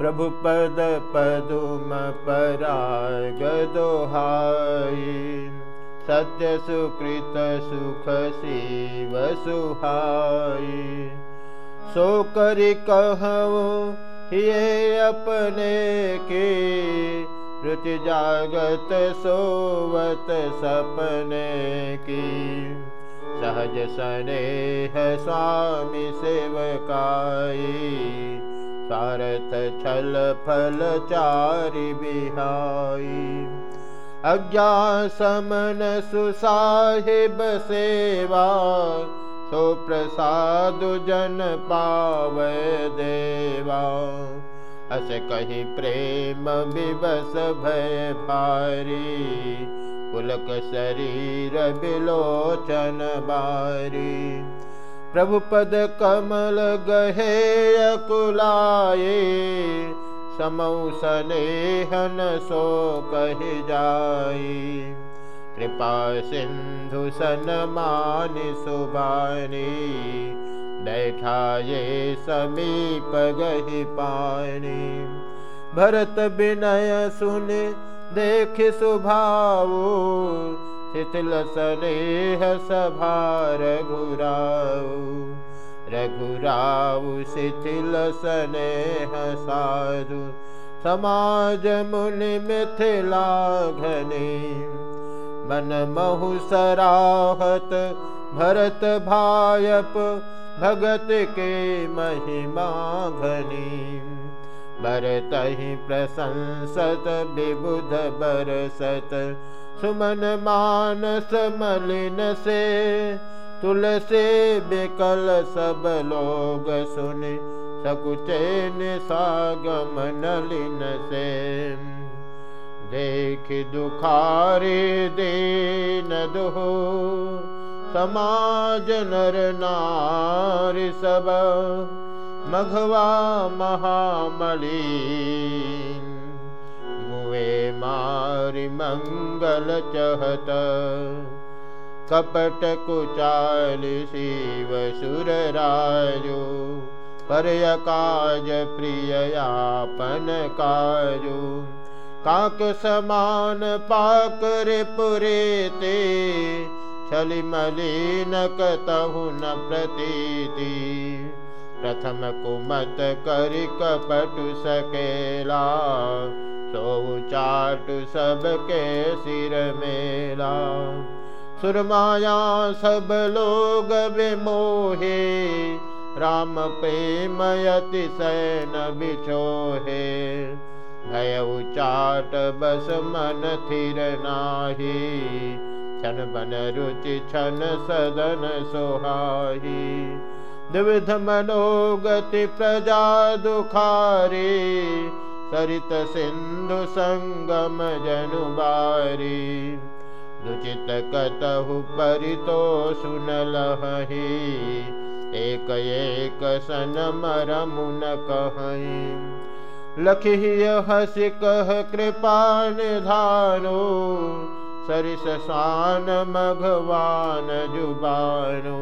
प्रभु पद पदुम पराग दोहाई सत्य सुकृत सुख शिव सुहाई सो करि कहूँ ये अपने के। रुचि जागत सोवत सपने की। सहज स्नेह स्वामी सेवकाई सारथ छल फल चारि बिहाई। अज्ञा समन सुसाहिब सेवा सो प्रसाद जन पाव देवा। अस कही प्रेम विवस भय भारी, पुलक शरीर बिलोचन बारी। प्रभु पद कमल गहे अकुलाए समौ स्नेहन सो कहि जाई कृपा सिंधु सन मान सुबानी बैठा ये समीप गही पानी भरत विनय सुन देख सुभाव शिथिल सभार घुराऊ रघुराऊ शिथिल स्नेह साधु। समाज मुनि मिथिला घनी। मन महु सराहत भरत भायप भगत के महिमा घनी। भरत ही प्रशंसत, विबुध बरसत। सुमन मानस मलिन से, तुलसी बिकल सब लोग सुन। सकुचैन सागम नलिन से। देख दुखारे दीन दुहो, समाज नर नार सब। मघवा महामली मुवे मारि मङ्गल चहत। कपट कुचार शिवसुरराजो पर्यकाज प्रिययापन काजो काक समान पाक रिपुरेलि मलिन न प्रतीति। प्रथम कुमत करि कपटु सकेला, सो चाटु सबके सिर मेला। सुरमाया सब लोग विमोहे, राम प्रेमयति सैन बिछोहे। भय चाट बस मन थिर नाही छन बन रुचि छन सदन सोहाही। द्विध मनोगति प्रजा दुखारी सरित सिंधु संगम जनुबारी दुचित कतहु परितो सुन लही एक एक सन मरमुन कहीं लखिय हस कह कृपा निधानो सरिस शान मघवान जुबानु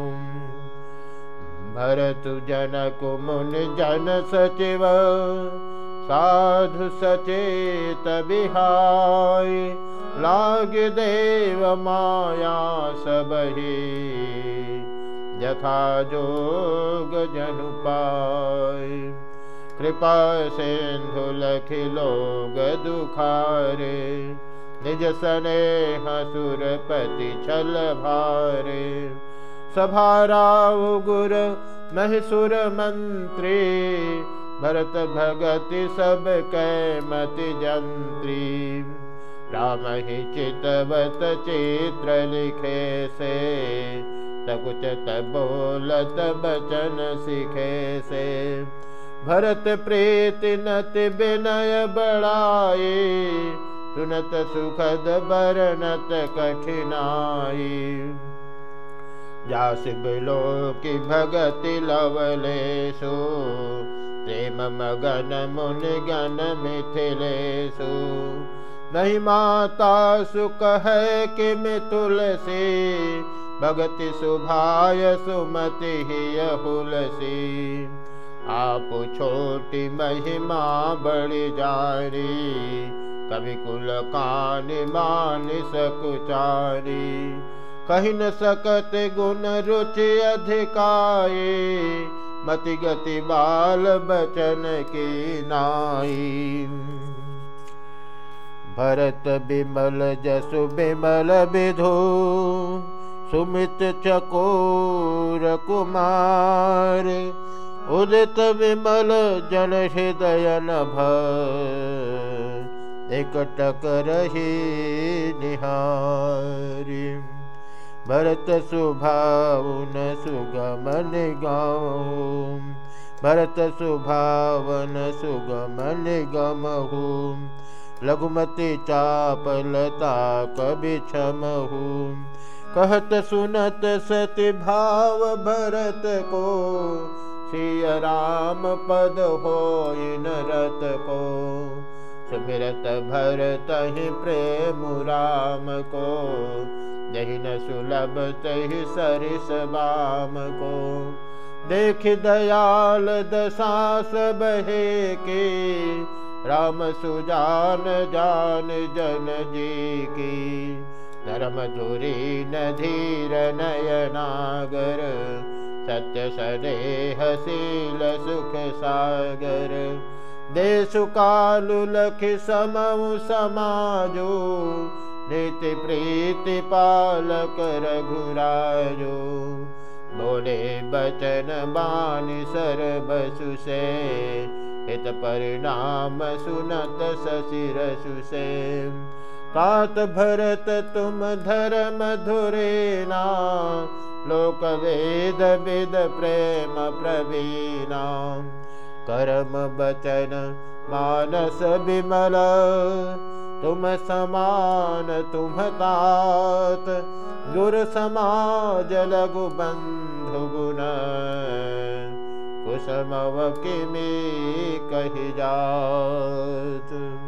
भरत जनक मुन जन सचिव। साधु सचेत बिहाय। लाग देव माया सबही यथा जोग जनु पाय। कृपा सिंधु लोग दुखारे। निज सने हसुरपति छल भारे। सभाराव गुर महसुर मंत्री, भरत भगति सब कैमति जंत्री। राम ही चितवत चित्र लिखे से तकुच बोलत बचन सिखे से। भरत प्रीत नत विनय बड़ाए सुनत सुखद बरनत कठिनाई। जास बिलो की भगति लवलेशु प्रेम मगन मुन गण मिथिलेशु नहीं माता सुख है कि मितुल से। भगति सुभाय सुमति ही तुलसी आप छोटी महिमा बड़ी जारी। कभी कुल कान मान सकुचारी। कही न सकत गुण रुचि अधिकाए, मति गति बाल बचन की नाई। भरत बिमल जसु बिमल विधो, सुमित चकोर कुमार। उदित विमल जन हृदय नभ एकटक रही निहारी। भरत सुभावन सुगमन गाँव भरत सुभावन सुगमन गमहू। लघुमति चापलता कवि क्षमहू कहत सुनत सति भाव भरत को। सिय राम पद हो नरत को। सुमिरत भरत ही प्रेम राम को। जही न सुलभ तही सरिस बाम को देख दयाल दशा सब के। राम सुजान जान जन जी की। धर्म धुरी न धीर नयनागर। सत्य सदेह शील सुख सागर। देश कालु लख समऊ समाजो। नीति प्रीति पालक रघुराजो। बोले बचन बानी बसु से हित परिणाम सुनत सशिर सुसे कात भरत तुम धर्म धुरेना लोक वेद विद प्रेम प्रवीणा। कर्म बचन मानस विमल तुम समान तुम तात। गुर समाज लघु बंधु गुण। कुसमव मे कही जात।